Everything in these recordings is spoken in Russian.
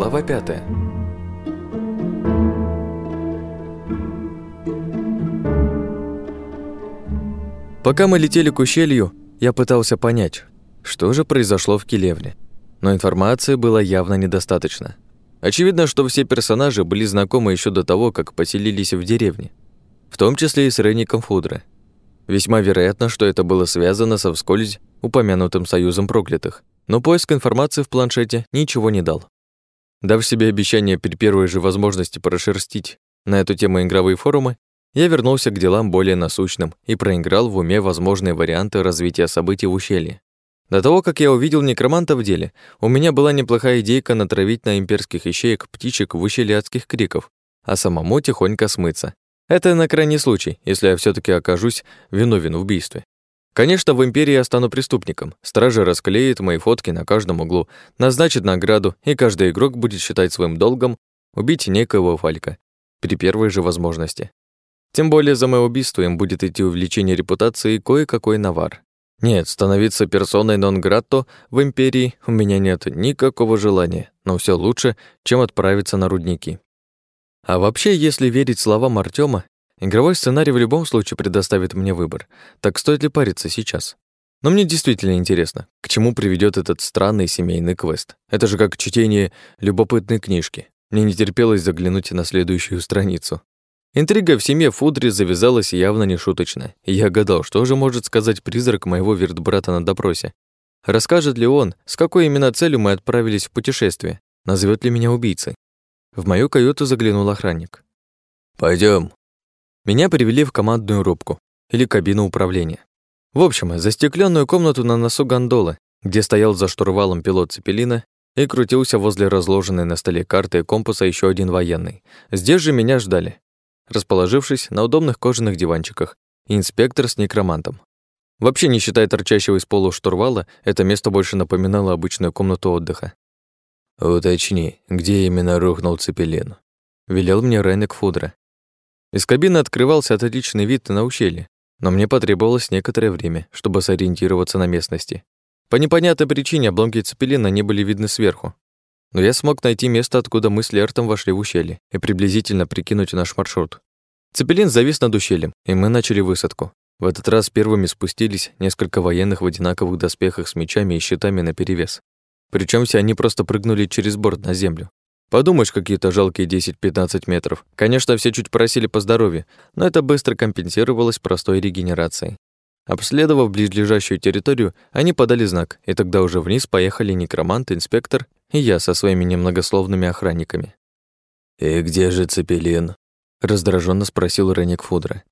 Глава пятая. Пока мы летели к ущелью, я пытался понять, что же произошло в Келевне. Но информации было явно недостаточно. Очевидно, что все персонажи были знакомы еще до того, как поселились в деревне, в том числе и с Ренником Фудре. Весьма вероятно, что это было связано со вскользь упомянутым союзом проклятых, но поиск информации в планшете ничего не дал. Дав себе обещание при первой же возможности прошерстить на эту тему игровые форумы, я вернулся к делам более насущным и проиграл в уме возможные варианты развития событий в ущелье. До того, как я увидел некроманта в деле, у меня была неплохая идейка натравить на имперских ищеек птичек в ущелье адских криков, а самому тихонько смыться. Это на крайний случай, если я все таки окажусь виновен в убийстве. Конечно, в Империи я стану преступником. Стража расклеит мои фотки на каждом углу, назначит награду, и каждый игрок будет считать своим долгом убить некоего Фалька при первой же возможности. Тем более за мое убийство им будет идти увеличение репутации и кое-какой навар. Нет, становиться персоной нон-гратто в Империи у меня нет никакого желания, но все лучше, чем отправиться на рудники. А вообще, если верить словам Артема, Игровой сценарий в любом случае предоставит мне выбор. Так стоит ли париться сейчас? Но мне действительно интересно, к чему приведет этот странный семейный квест. Это же как чтение любопытной книжки. Мне не терпелось заглянуть на следующую страницу. Интрига в семье Фудри завязалась явно не шуточно, и я гадал, что же может сказать призрак моего вертбрата на допросе. Расскажет ли он, с какой именно целью мы отправились в путешествие? Назовет ли меня убийцей? В мою каюту заглянул охранник. Пойдем, меня привели в командную рубку или кабину управления. В общем, застекленную комнату на носу гондолы, где стоял за штурвалом пилот Цепелина и крутился возле разложенной на столе карты и компаса еще один военный. Здесь же меня ждали, расположившись на удобных кожаных диванчиках, инспектор с некромантом. Вообще, не считая торчащего из пола штурвала, это место больше напоминало обычную комнату отдыха. «Уточни, где именно рухнул Цепелин?» — велел мне Рейнек Фудра, из кабины открывался отличный вид на ущелье, но мне потребовалось некоторое время, чтобы сориентироваться на местности. По непонятной причине обломки цепелина не были видны сверху. Но я смог найти место, откуда мы с Лертом вошли в ущелье, и приблизительно прикинуть наш маршрут. Цепелин завис над ущельем, и мы начали высадку. В этот раз первыми спустились несколько военных в одинаковых доспехах с мечами и щитами наперевес. Причем все они просто прыгнули через борт на землю. Подумаешь, какие-то жалкие 10-15 метров. Конечно, все чуть просили по здоровью, но это быстро компенсировалось простой регенерацией. Обследовав близлежащую территорию, они подали знак, и тогда уже вниз поехали некромант, инспектор и я со своими немногословными охранниками. «И где же Цепелин?» — раздраженно спросил Реник Фудра.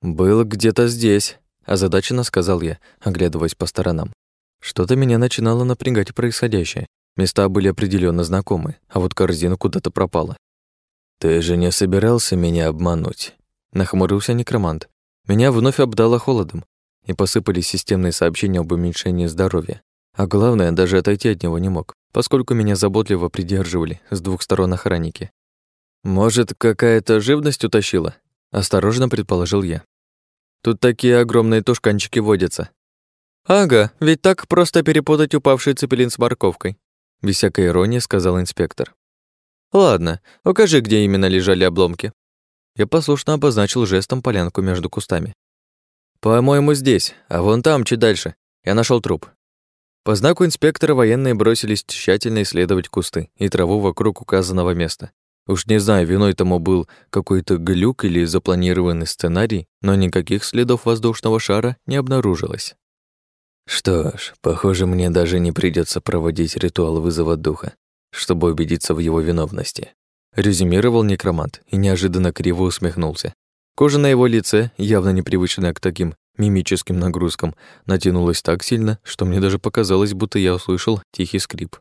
«Был где-то здесь», — озадаченно сказал я, оглядываясь по сторонам. Что-то меня начинало напрягать происходящее. Места были определенно знакомы, а вот корзина куда-то пропала. «Ты же не собирался меня обмануть?» Нахмурился некромант. Меня вновь обдало холодом, и посыпались системные сообщения об уменьшении здоровья. А главное, даже отойти от него не мог, поскольку меня заботливо придерживали с двух сторон охранники. «Может, какая-то живность утащила?» — осторожно предположил я. «Тут такие огромные тушканчики водятся». «Ага, ведь так просто перепутать упавший цепелин с морковкой», без всякой иронии сказал инспектор. Ладно, укажи, где именно лежали обломки. Я послушно обозначил жестом полянку между кустами. По-моему, здесь, а вон там, чуть дальше. Я нашел труп. По знаку инспектора военные бросились тщательно исследовать кусты и траву вокруг указанного места. Уж не знаю, виной тому был какой-то глюк или запланированный сценарий, но никаких следов воздушного шара не обнаружилось. Что ж, похоже, мне даже не придется проводить ритуал вызова духа, чтобы убедиться в его виновности. Резюмировал некромант и неожиданно криво усмехнулся. Кожа на его лице, явно непривычная к таким мимическим нагрузкам, натянулась так сильно, что мне даже показалось, будто я услышал тихий скрип.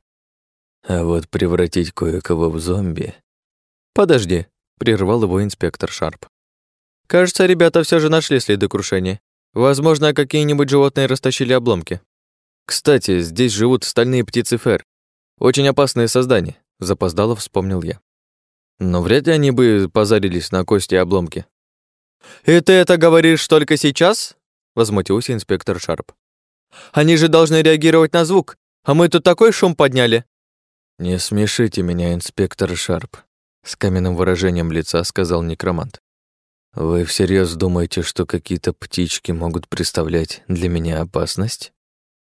А вот превратить кое-кого в зомби... Подожди, прервал его инспектор Шарп. Кажется, ребята все же нашли следы крушения. Возможно, какие-нибудь животные растащили обломки. Кстати, здесь живут стальные птицы фер. Очень опасные создания, запоздало вспомнил я. Но вряд ли они бы позарились на кости и обломки. «И ты это говоришь только сейчас?» возмутился инспектор Шарп. «Они же должны реагировать на звук, а мы тут такой шум подняли». «Не смешите меня, инспектор Шарп», — с каменным выражением лица сказал некромант. «Вы всерьез думаете, что какие-то птички могут представлять для меня опасность?»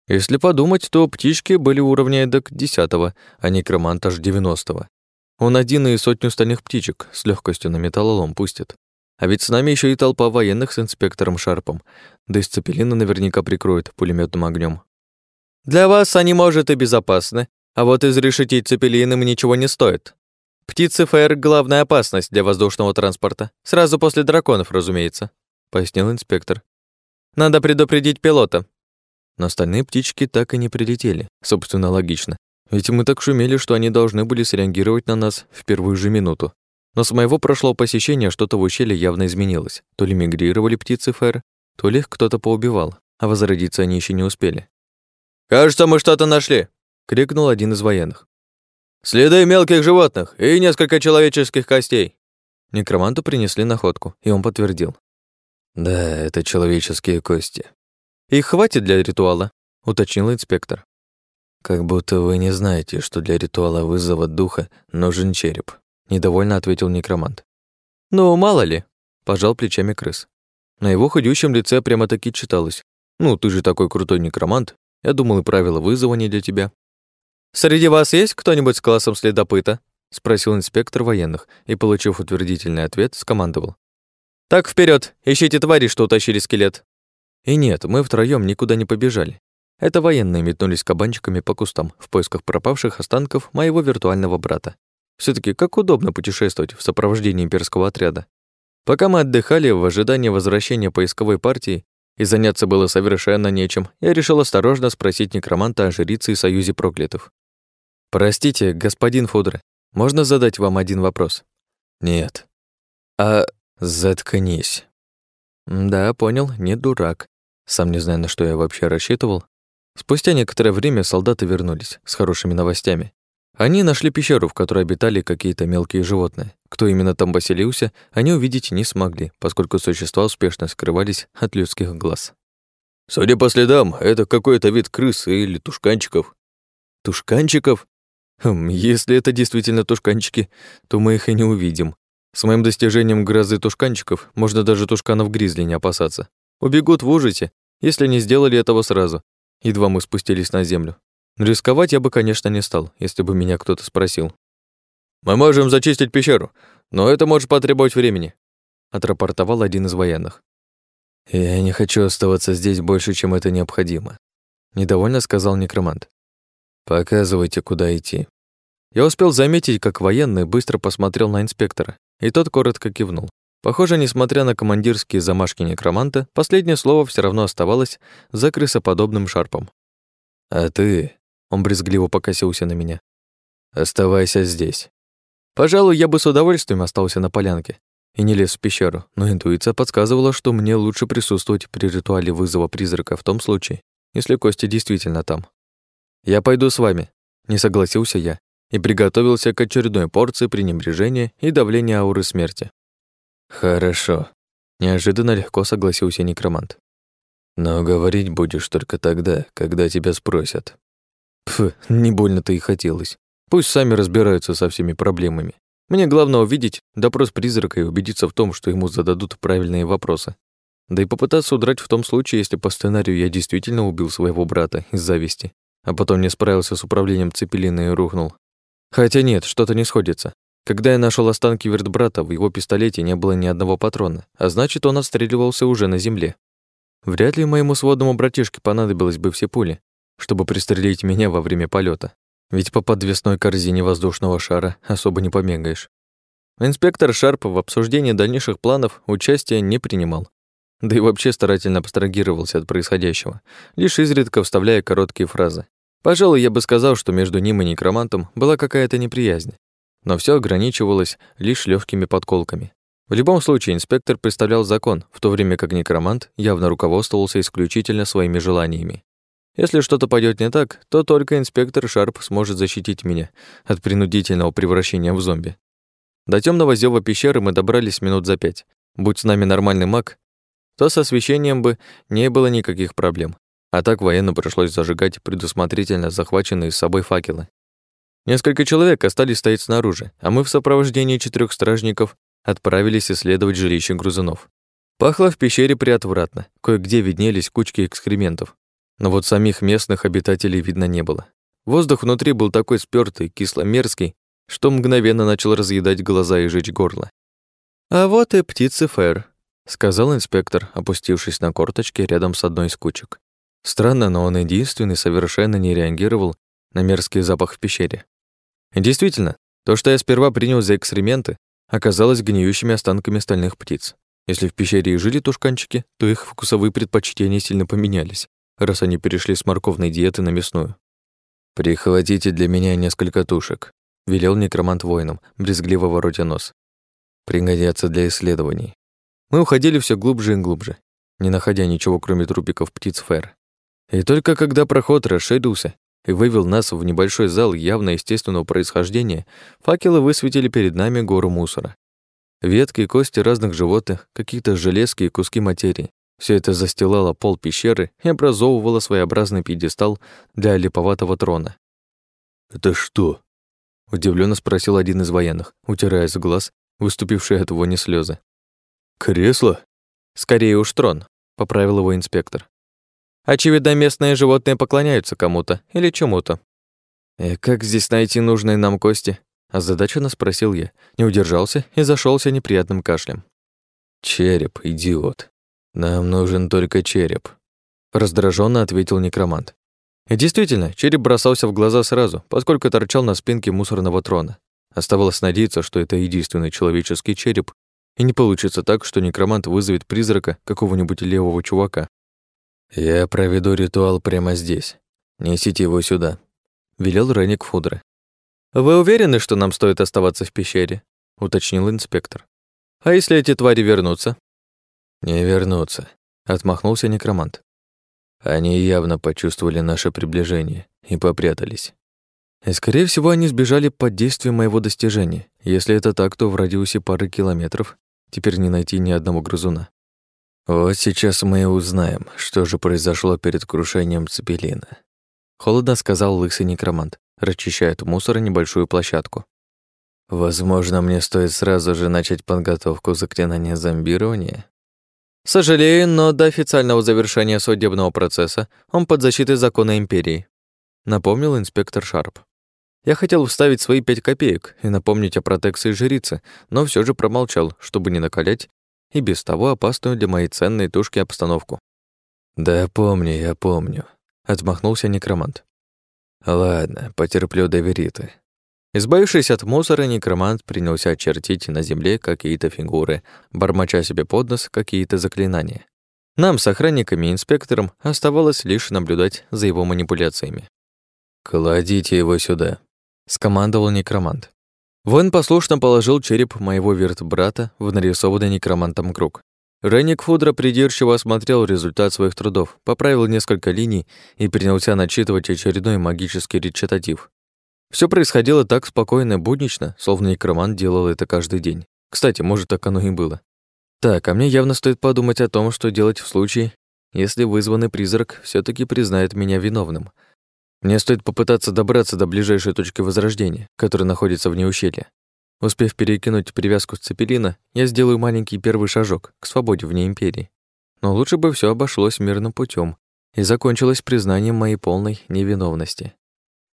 Если подумать, то птички были уровня эдак десятого, а некромант аж девяностого. Он один и сотню стальных птичек с легкостью на металлолом пустит. А ведь с нами еще и толпа военных с инспектором Шарпом, да и Цепелина наверняка прикроет пулеметным огнем. Для вас они, может, и безопасны, а вот изрешетить Цепелин им ничего не стоит. Птицы ФР — главная опасность для воздушного транспорта. Сразу после драконов, разумеется, пояснил инспектор. Надо предупредить пилота, но остальные птички так и не прилетели, собственно, логично. Ведь мы так шумели, что они должны были среагировать на нас в первую же минуту. Но с моего прошлого посещения что-то в ущелье явно изменилось. То ли мигрировали птицы Фэр, то ли их кто-то поубивал, а возродиться они еще не успели. «Кажется, мы что-то нашли!» — крикнул один из военных. «Следы мелких животных и несколько человеческих костей!» Некроманту принесли находку, и он подтвердил. «Да, это человеческие кости. Их хватит для ритуала, уточнил инспектор. Как будто вы не знаете, что для ритуала вызова духа нужен череп, недовольно ответил некромант. Ну, мало ли, пожал плечами крыс. На его худющем лице прямо-таки читалось. Ну, ты же такой крутой некромант. Я думал, и правила вызова не для тебя. Среди вас есть кто-нибудь с классом следопыта? спросил инспектор военных и, получив утвердительный ответ, скомандовал. Так вперед, ищите твари, что утащили скелет. И нет, мы втроём никуда не побежали. Это военные метнулись кабанчиками по кустам в поисках пропавших останков моего виртуального брата. все таки как удобно путешествовать в сопровождении имперского отряда. Пока мы отдыхали в ожидании возвращения поисковой партии, и заняться было совершенно нечем, я решил осторожно спросить некроманта о жрице и союзе проклятых. «Простите, господин Фудре, можно задать вам один вопрос?» «Нет». «А заткнись». «Да, понял, не дурак. Сам не знаю, на что я вообще рассчитывал. Спустя некоторое время солдаты вернулись с хорошими новостями. Они нашли пещеру, в которой обитали какие-то мелкие животные. Кто именно там поселился, они увидеть не смогли, поскольку существа успешно скрывались от людских глаз. «Судя по следам, это какой-то вид крыс или тушканчиков». «Тушканчиков? Хм, если это действительно тушканчики, то мы их и не увидим. С моим достижением грозы тушканчиков можно даже тушканов-гризли не опасаться. Убегут в ужасе, если не сделали этого сразу. Едва мы спустились на землю. Рисковать я бы, конечно, не стал, если бы меня кто-то спросил. «Мы можем зачистить пещеру, но это может потребовать времени», отрапортовал один из военных. «Я не хочу оставаться здесь больше, чем это необходимо», недовольно сказал некромант. «Показывайте, куда идти». Я успел заметить, как военный быстро посмотрел на инспектора, и тот коротко кивнул. Похоже, несмотря на командирские замашки некроманта, последнее слово все равно оставалось за крысоподобным шарпом. «А ты...» — он брезгливо покосился на меня. «Оставайся здесь». Пожалуй, я бы с удовольствием остался на полянке и не лез в пещеру, но интуиция подсказывала, что мне лучше присутствовать при ритуале вызова призрака в том случае, если кости действительно там. «Я пойду с вами», — не согласился я и приготовился к очередной порции пренебрежения и давления ауры смерти. «Хорошо», — неожиданно легко согласился некромант. «Но говорить будешь только тогда, когда тебя спросят». Пф, не больно-то и хотелось. Пусть сами разбираются со всеми проблемами. Мне главное увидеть допрос призрака и убедиться в том, что ему зададут правильные вопросы. Да и попытаться удрать в том случае, если по сценарию я действительно убил своего брата из зависти, а потом не справился с управлением цепелина и рухнул. Хотя нет, что-то не сходится. Когда я нашел останки вертбрата, в его пистолете не было ни одного патрона, а значит, он отстреливался уже на земле. Вряд ли моему сводному братишке понадобилось бы все пули, чтобы пристрелить меня во время полета, ведь по подвесной корзине воздушного шара особо не помегаешь. Инспектор Шарп в обсуждении дальнейших планов участия не принимал, да и вообще старательно абстрагировался от происходящего, лишь изредка вставляя короткие фразы. Пожалуй, я бы сказал, что между ним и некромантом была какая-то неприязнь но все ограничивалось лишь легкими подколками. В любом случае, инспектор представлял закон, в то время как некромант явно руководствовался исключительно своими желаниями. Если что-то пойдет не так, то только инспектор Шарп сможет защитить меня от принудительного превращения в зомби. До темного зева пещеры мы добрались минут за пять. Будь с нами нормальный маг, то с освещением бы не было никаких проблем. А так военно пришлось зажигать предусмотрительно захваченные с собой факелы. Несколько человек остались стоять снаружи, а мы в сопровождении четырех стражников отправились исследовать жилище грузунов. Пахло в пещере приотвратно, кое-где виднелись кучки экскрементов. Но вот самих местных обитателей видно не было. Воздух внутри был такой спёртый, кисломерзкий, что мгновенно начал разъедать глаза и жечь горло. «А вот и птицы Фэр», — сказал инспектор, опустившись на корточки рядом с одной из кучек. Странно, но он единственный совершенно не реагировал на мерзкий запах в пещере. И действительно, то, что я сперва принял за экскременты, оказалось гниющими останками стальных птиц. Если в пещере и жили тушканчики, то их вкусовые предпочтения сильно поменялись, раз они перешли с морковной диеты на мясную. «Прихватите для меня несколько тушек», — велел некромант воинам, брезгливо воротя нос. «Пригодятся для исследований». Мы уходили все глубже и глубже, не находя ничего, кроме трупиков птиц Фэр. И только когда проход расширился и вывел нас в небольшой зал явно естественного происхождения, факелы высветили перед нами гору мусора. Ветки и кости разных животных, какие-то железки и куски материи. Все это застилало пол пещеры и образовывало своеобразный пьедестал для липоватого трона. «Это что?» — удивленно спросил один из военных, утирая с глаз выступившие от вони слезы. «Кресло?» «Скорее уж трон», — поправил его инспектор. «Очевидно, местные животные поклоняются кому-то или чему-то». «И «Э, как здесь найти нужные нам кости?» Озадаченно спросил я, не удержался и зашелся неприятным кашлем. «Череп, идиот. Нам нужен только череп», — раздраженно ответил некромант. И действительно, череп бросался в глаза сразу, поскольку торчал на спинке мусорного трона. Оставалось надеяться, что это единственный человеческий череп, и не получится так, что некромант вызовет призрака какого-нибудь левого чувака. «Я проведу ритуал прямо здесь. Несите его сюда», — велел Реник Фудре. «Вы уверены, что нам стоит оставаться в пещере?» — уточнил инспектор. «А если эти твари вернутся?» «Не вернутся», — отмахнулся некромант. Они явно почувствовали наше приближение и попрятались. И, скорее всего, они сбежали под действием моего достижения. Если это так, то в радиусе пары километров теперь не найти ни одного грызуна. Вот сейчас мы и узнаем, что же произошло перед крушением Цепелина. Холодно сказал лысый некромант расчищает у мусора небольшую площадку. Возможно, мне стоит сразу же начать подготовку заклинания зомбирования. Сожалею, но до официального завершения судебного процесса он под защитой закона Империи, напомнил инспектор Шарп. Я хотел вставить свои пять копеек и напомнить о протекции жрицы, но все же промолчал, чтобы не накалять и без того опасную для моей ценной тушки обстановку. «Да помню, я помню», — отмахнулся некромант. Ладно, потерплю до вериты. Избавившись от мусора, некромант принялся чертить на земле какие-то фигуры, бормоча себе под нос какие-то заклинания. Нам с охранниками и инспектором оставалось лишь наблюдать за его манипуляциями. «Кладите его сюда», — скомандовал некромант. Воин послушно положил череп моего вертбрата в нарисованный некромантом круг. Ренник Фудро придирчиво осмотрел результат своих трудов, поправил несколько линий и принялся начитывать очередной магический речитатив. Все происходило так спокойно и буднично, словно некромант делал это каждый день. Кстати, может, так оно и было. Так, а мне явно стоит подумать о том, что делать в случае, если вызванный призрак все таки признает меня виновным. Мне стоит попытаться добраться до ближайшей точки возрождения, которая находится вне ущелья. Успев перекинуть привязку с цепелина, я сделаю маленький первый шажок к свободе вне империи. Но лучше бы все обошлось мирным путем и закончилось признанием моей полной невиновности.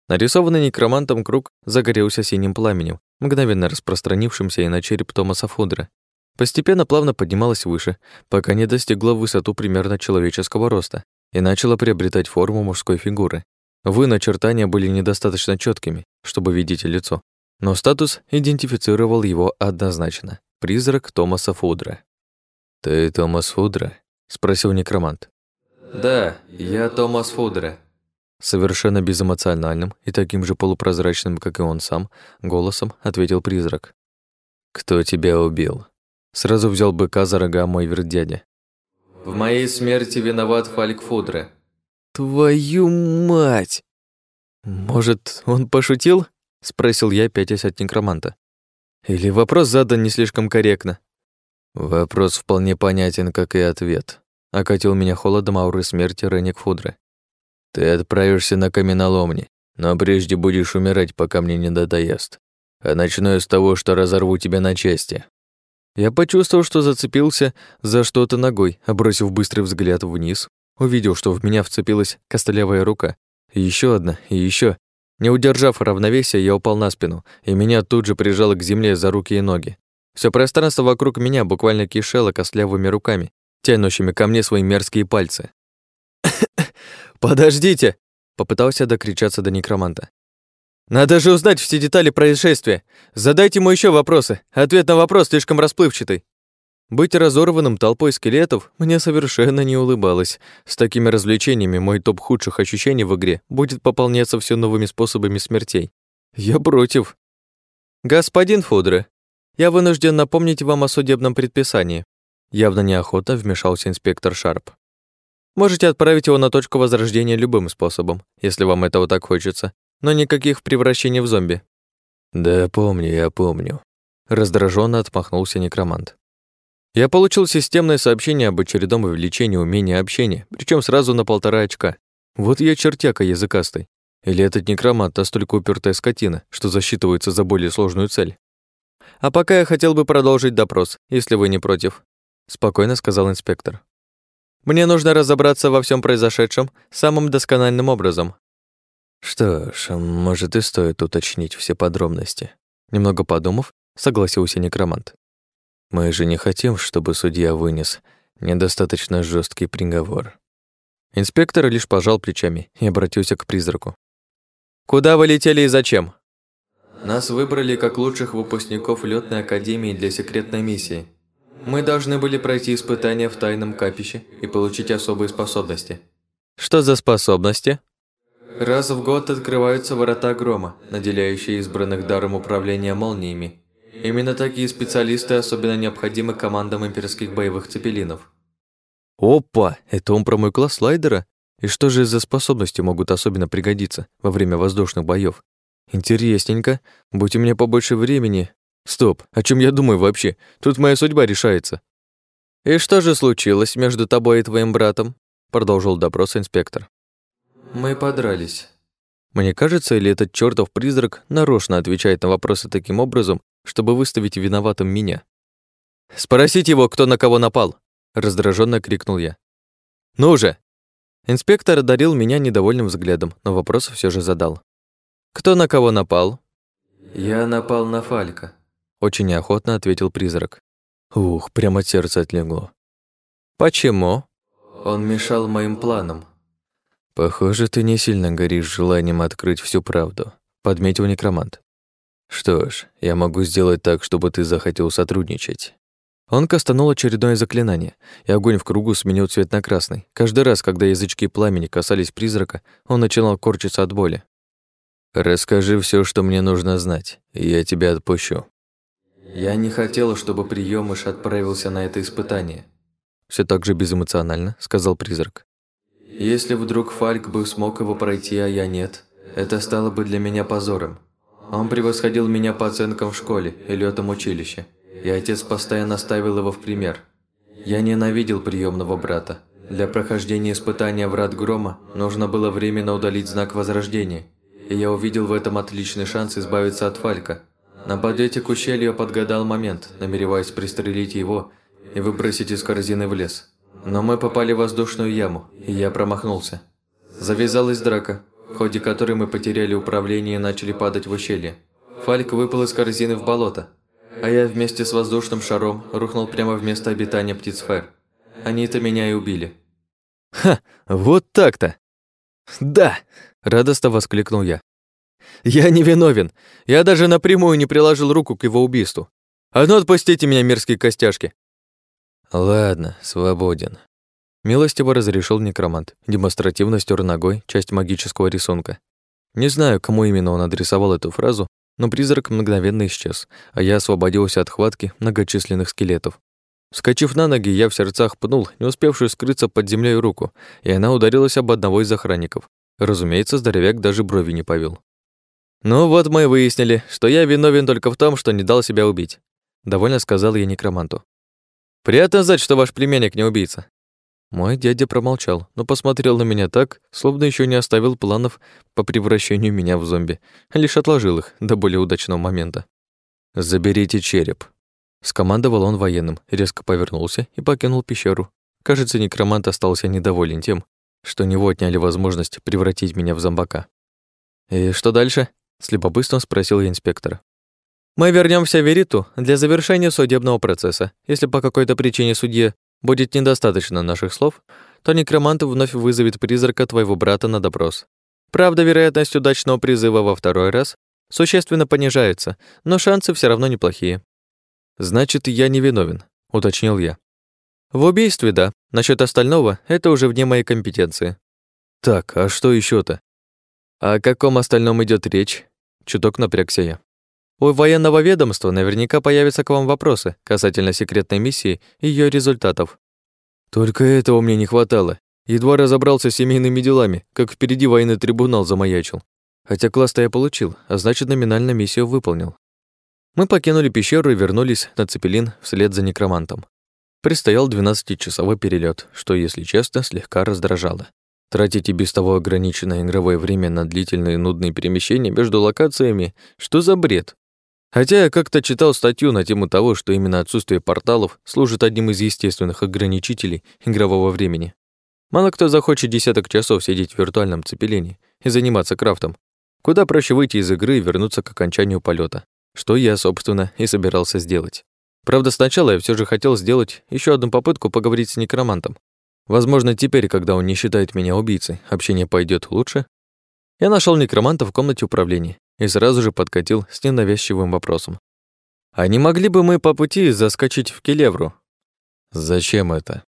Нарисованный некромантом круг загорелся синим пламенем, мгновенно распространившимся и на череп Томаса Фудра. Постепенно плавно поднималось выше, пока не достигло высоту примерно человеческого роста и начало приобретать форму мужской фигуры. Вы начертания были недостаточно четкими, чтобы видеть лицо, но статус идентифицировал его однозначно. Призрак Томаса Фудра. «Ты Томас Фудра?» — спросил некромант. «Да, я Томас Фудра». Совершенно безэмоциональным и таким же полупрозрачным, как и он сам, голосом ответил призрак. «Кто тебя убил?» Сразу взял быка за рога мой вердядя. «В моей смерти виноват Фальк Фудра». «Твою мать!» «Может, он пошутил?» — спросил я, пятясь от некроманта. «Или вопрос задан не слишком корректно?» «Вопрос вполне понятен, как и ответ», — окатил меня холодом ауры смерти Реник Фудры. «Ты отправишься на каменоломни, Но прежде будешь умирать, пока мне не надоест. А начну я с того, что разорву тебя на части». Я почувствовал, что зацепился за что-то ногой, а бросив быстрый взгляд вниз, увидел, что в меня вцепилась костлявая рука. Еще одна, и еще. Не удержав равновесия, я упал на спину, и меня тут же прижало к земле за руки и ноги. Все пространство вокруг меня буквально кишело костлявыми руками, тянущими ко мне свои мерзкие пальцы. «Подождите!» — попытался докричаться до некроманта. «Надо же узнать все детали происшествия! Задайте ему еще вопросы! Ответ на вопрос слишком расплывчатый!» Быть разорванным толпой скелетов мне совершенно не улыбалось. С такими развлечениями мой топ худших ощущений в игре будет пополняться все новыми способами смертей. Я против. Господин Фудре, я вынужден напомнить вам о судебном предписании. Явно неохотно вмешался инспектор Шарп. Можете отправить его на точку возрождения любым способом, если вам этого так хочется, но никаких превращений в зомби. Да, помню, я помню. Раздраженно отмахнулся некромант. Я получил системное сообщение об очередном увеличении умения общения, причем сразу на полтора очка. Вот я чертяка языкастый. Или этот некромант настолько упертая скотина, что засчитывается за более сложную цель. А пока я хотел бы продолжить допрос, если вы не против, спокойно сказал инспектор. Мне нужно разобраться во всем произошедшем самым доскональным образом. Что ж, может и стоит уточнить все подробности. Немного подумав, согласился некромант. Мы же не хотим, чтобы судья вынес недостаточно жесткий приговор. Инспектор лишь пожал плечами и обратился к призраку. «Куда вы летели и зачем?» «Нас выбрали как лучших выпускников летной академии для секретной миссии. Мы должны были пройти испытания в тайном капище и получить особые способности». «Что за способности?» Раз в год открываются ворота грома, наделяющие избранных даром управления молниями Именно такие специалисты особенно необходимы командам имперских боевых цепелинов. Опа, это он про мой класс слайдера? И что же за способности могут особенно пригодиться во время воздушных боев? Интересненько. Будь у меня побольше времени. Стоп, о чем я думаю вообще? Тут моя судьба решается. И что же случилось между тобой и твоим братом? Продолжил допрос инспектор. Мы подрались. Мне кажется, или этот чертов призрак нарочно отвечает на вопросы таким образом, чтобы выставить виноватым меня. «Спросите его, кто на кого напал!» – раздраженно крикнул я. «Ну же!» Инспектор одарил меня недовольным взглядом, но вопрос все же задал. «Кто на кого напал?» «Я напал на Фалька», – очень неохотно ответил призрак. Ух, прямо от сердца отлегло. «Почему?» «Он мешал моим планам». «Похоже, ты не сильно горишь желанием открыть всю правду», – подметил некромант. Что ж, я могу сделать так, чтобы ты захотел сотрудничать. Он кастанул очередное заклинание, и огонь в кругу сменил цвет на красный. Каждый раз, когда язычки пламени касались призрака, он начинал корчиться от боли. «Расскажи все, что мне нужно знать, и я тебя отпущу». «Я не хотела, чтобы приемыш отправился на это испытание», все так же безэмоционально сказал призрак. «Если вдруг Фальк бы смог его пройти, а я нет, это стало бы для меня позором. Он превосходил меня по оценкам в школе и летом училище, и отец постоянно ставил его в пример. Я ненавидел приемного брата. Для прохождения испытания врат грома нужно было временно удалить знак возрождения, и я увидел в этом отличный шанс избавиться от Фалька. На подлете к ущелью подгадал момент, намереваясь пристрелить его и выбросить из корзины в лес. Но мы попали в воздушную яму, и я промахнулся. Завязалась драка, в ходе которой мы потеряли управление и начали падать в ущелье. Фальк выпал из корзины в болото, а я вместе с воздушным шаром рухнул прямо в место обитания птиц-фер. Они-то меня и убили. «Ха, вот так-то!» «Да!» – радостно воскликнул я. «Я не виновен. Я даже напрямую не приложил руку к его убийству. А ну отпустите меня, мерзкие костяшки!» «Ладно, свободен», Милостиво разрешил некромант, демонстративно стер ногой часть магического рисунка. Не знаю, кому именно он адресовал эту фразу, но призрак мгновенно исчез, а я освободился от хватки многочисленных скелетов. Скачив на ноги, я в сердцах пнул не успевшую скрыться под землей руку, и она ударилась об одного из охранников. Разумеется, здоровяк даже брови не повел. «Ну вот мы и выяснили, что я виновен только в том, что не дал себя убить», — довольно сказал я некроманту. «Приятно знать, что ваш племянник не убийца. Мой дядя промолчал, но посмотрел на меня так, словно еще не оставил планов по превращению меня в зомби, а лишь отложил их до более удачного момента. «Заберите череп», — скомандовал он военным, резко повернулся и покинул пещеру. Кажется, некромант остался недоволен тем, что него отняли возможность превратить меня в зомбака. «И что дальше?» — с любопытством спросил я инспектора. «Мы вернемся в Вериту для завершения судебного процесса. Если по какой-то причине судье будет недостаточно наших слов, то некромант вновь вызовет призрака твоего брата на допрос. Правда, вероятность удачного призыва во второй раз существенно понижается, но шансы все равно неплохие. Значит, я не виновен, уточнил я. В убийстве, да. Насчет остального это уже вне моей компетенции. Так, а что еще то О каком остальном идет речь? Чуток напрягся я. У военного ведомства наверняка появятся к вам вопросы касательно секретной миссии и ее результатов. Только этого мне не хватало. Едва разобрался с семейными делами, как впереди военный трибунал замаячил. Хотя класс-то я получил, а значит, номинально миссию выполнил. Мы покинули пещеру и вернулись на Цепелин вслед за некромантом. Предстоял 12-часовой перелет, что, если честно, слегка раздражало. Тратить и без того ограниченное игровое время на длительные нудные перемещения между локациями — что за бред? Хотя я как-то читал статью на тему того, что именно отсутствие порталов служит одним из естественных ограничителей игрового времени. Мало кто захочет десяток часов сидеть в виртуальном цепелении и заниматься крафтом. Куда проще выйти из игры и вернуться к окончанию полета, что я, собственно, и собирался сделать. Правда, сначала я все же хотел сделать еще одну попытку поговорить с некромантом. Возможно, теперь, когда он не считает меня убийцей, общение пойдет лучше. Я нашел некроманта в комнате управления и сразу же подкатил с ненавязчивым вопросом. «А не могли бы мы по пути заскочить в Келевру?» «Зачем это?»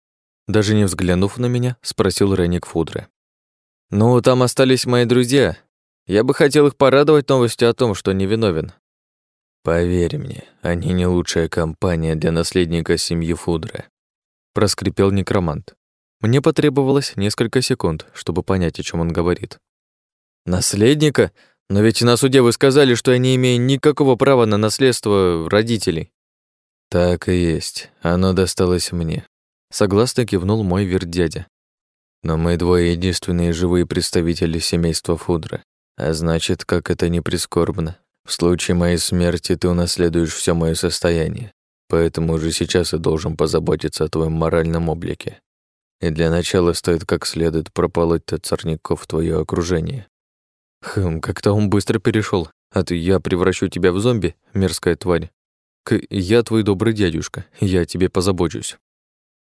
Даже не взглянув на меня, спросил Реник Фудре. «Ну, там остались мои друзья. Я бы хотел их порадовать новостью о том, что невиновен». «Поверь мне, они не лучшая компания для наследника семьи Фудре», проскрипел некромант. Мне потребовалось несколько секунд, чтобы понять, о чем он говорит. «Наследника? Но ведь на суде вы сказали, что я не имею никакого права на наследство родителей. Так и есть. Оно досталось мне. Согласно кивнул мой вердядя. Но мы двое единственные живые представители семейства Фудра. А значит, как это не прискорбно, в случае моей смерти ты унаследуешь все мое состояние. Поэтому уже сейчас я должен позаботиться о твоем моральном облике. И для начала стоит как следует прополоть тот сорняков твое окружение. Хм, как-то он быстро перешел от «я превращу тебя в зомби, мерзкая тварь», к «я твой добрый дядюшка, я о тебе позабочусь».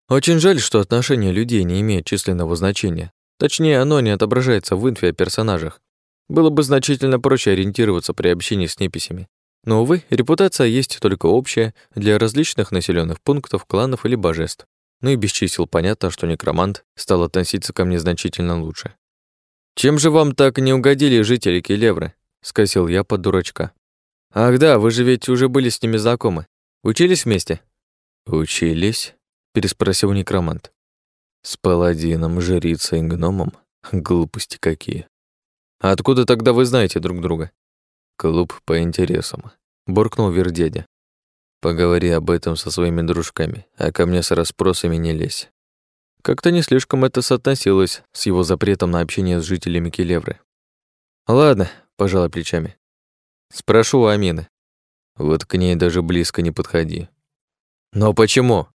Очень жаль, что отношение людей не имеет численного значения. Точнее, оно не отображается в инфе о персонажах. Было бы значительно проще ориентироваться при общении с неписями. Но, увы, репутация есть только общая для различных населенных пунктов, кланов или божеств. Ну и без чисел понятно, что некромант стал относиться ко мне значительно лучше. «Чем же вам так не угодили жители Келевры?» — скосил я под дурачка. «Ах да, вы же ведь уже были с ними знакомы. Учились вместе?» «Учились?» — переспросил некромант. «С паладином, жрицей гномом? Глупости какие!» «А откуда тогда вы знаете друг друга?» «Клуб по интересам», — буркнул Вердедя. «Поговори об этом со своими дружками, а ко мне с расспросами не лезь». Как-то не слишком это соотносилось с его запретом на общение с жителями Келевры. «Ладно», — пожала плечами. «Спрошу у Амины». «Вот к ней даже близко не подходи». «Но почему?»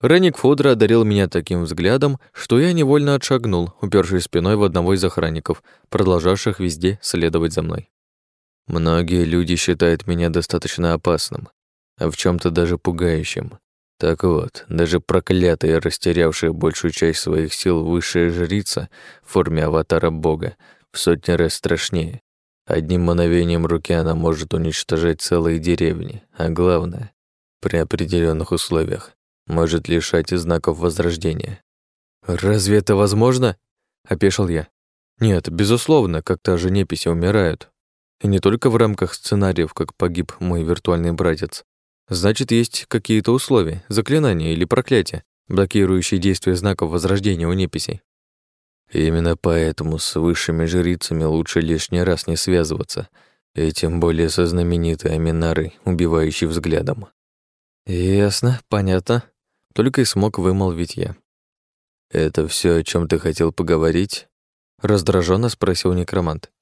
Реник Фудра одарил меня таким взглядом, что я невольно отшагнул, упершись спиной в одного из охранников, продолжавших везде следовать за мной. Многие люди считают меня достаточно опасным, а в чем то даже пугающим. Так вот, даже проклятая, растерявшая большую часть своих сил высшая жрица в форме аватара бога в сотни раз страшнее. Одним мановением руки она может уничтожать целые деревни, а главное, при определенных условиях, может лишать знаков возрождения. «Разве это возможно?» — опешил я. «Нет, безусловно, как-то же неписи умирают. И не только в рамках сценариев, как погиб мой виртуальный братец, Значит, есть какие-то условия, заклинания или проклятия, блокирующие действие знаков возрождения у неписей. Именно поэтому с высшими жрицами лучше лишний раз не связываться, и тем более со знаменитой Аминарой, убивающей взглядом. Ясно, понятно. Только и смог вымолвить я. «Это все, о чем ты хотел поговорить?» Раздраженно спросил некромант.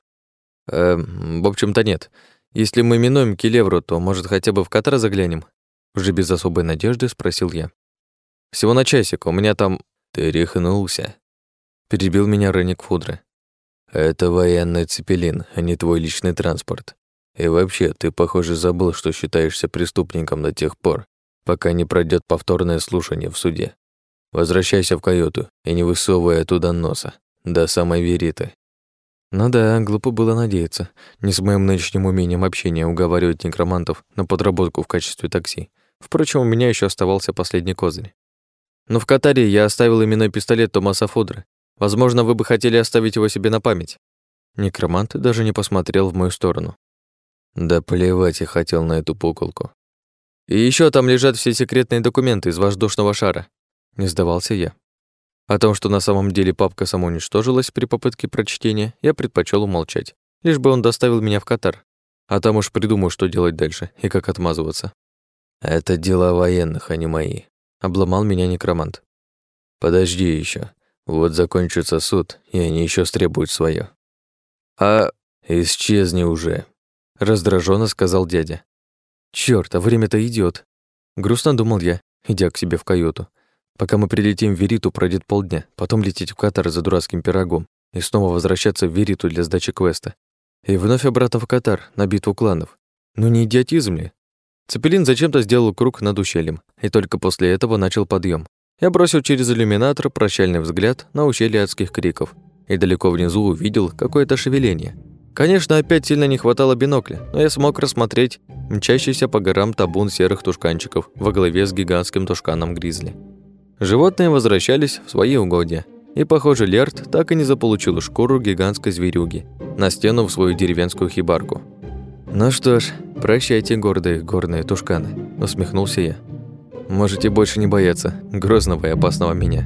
«Эм, в общем-то нет. Если мы минуем Келевру, то, может, хотя бы в Катар заглянем?» Уже без особой надежды спросил я. «Всего на часик, у меня там...» «Ты рехнулся?» Перебил меня Ренник Фудры. «Это военный цепелин, а не твой личный транспорт. И вообще, ты, похоже, забыл, что считаешься преступником до тех пор, пока не пройдет повторное слушание в суде. Возвращайся в каюту и не высовывай оттуда носа. До самой Вериты. Ну да, глупо было надеяться. Не с моим нынешним умением общения уговаривать некромантов на подработку в качестве такси. Впрочем, у меня еще оставался последний козырь. Но в Катаре я оставил именной пистолет Томаса Фудры. Возможно, вы бы хотели оставить его себе на память. Некромант даже не посмотрел в мою сторону. Да плевать я хотел на эту пуколку. И еще там лежат все секретные документы из воздушного шара. Не сдавался я. О том, что на самом деле папка самоуничтожилась при попытке прочтения, я предпочел умолчать. Лишь бы он доставил меня в Катар. А там уж придумаю, что делать дальше и как отмазываться. Это дела военных, а не мои. Обломал меня некромант. Подожди еще. Вот закончится суд, и они еще стребуют свое. А исчезни уже, раздраженно сказал дядя. Черт, а время-то идет. Грустно думал я, идя к себе в каюту. Пока мы прилетим в Вериту, пройдет полдня, потом лететь в Катар за дурацким пирогом и снова возвращаться в Вериту для сдачи квеста. И вновь обратно в Катар, на битву кланов. Ну не идиотизм ли? Цепелин зачем-то сделал круг над ущельем, и только после этого начал подъем. Я бросил через иллюминатор прощальный взгляд на ущелье адских криков и далеко внизу увидел какое-то шевеление. Конечно, опять сильно не хватало бинокля, но я смог рассмотреть мчащийся по горам табун серых тушканчиков во главе с гигантским тушканом гризли. Животные возвращались в свои угодья. И, похоже, Лерт так и не заполучил шкуру гигантской зверюги на стену в свою деревенскую хибарку. «Ну что ж, прощайте, гордые горные тушканы», – усмехнулся я. «Можете больше не бояться грозного и опасного меня».